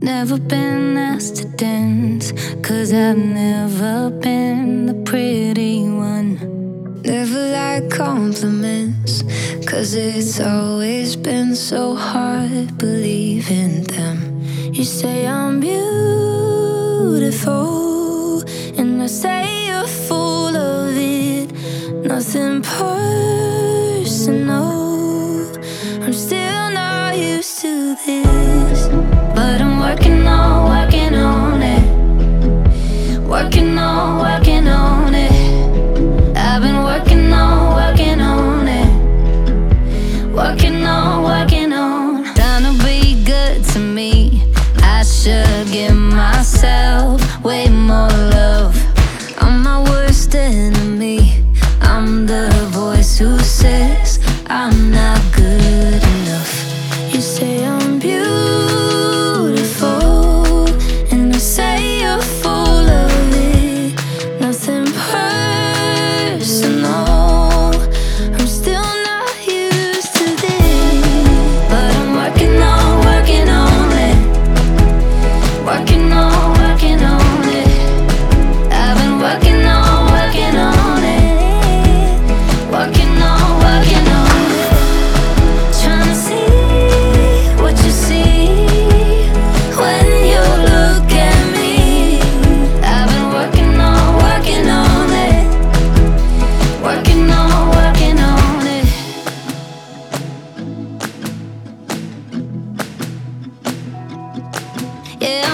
Never been asked to dance, cause I've never been the pretty one. Never like compliments, cause it's always been so hard believing them. You say I'm beautiful, and I say you're full of it. Nothing personal. Used to this, but I'm working on,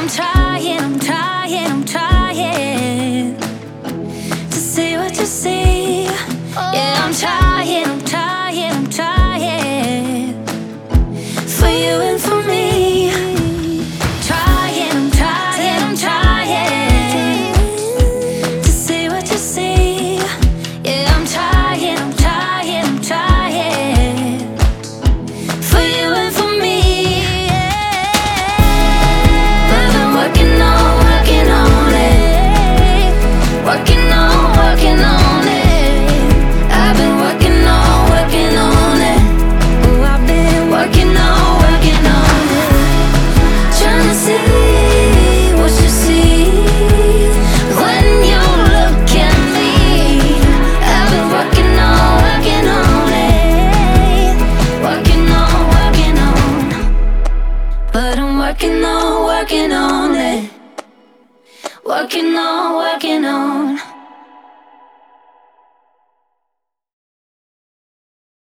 time. working on, working on it. Working on, working on.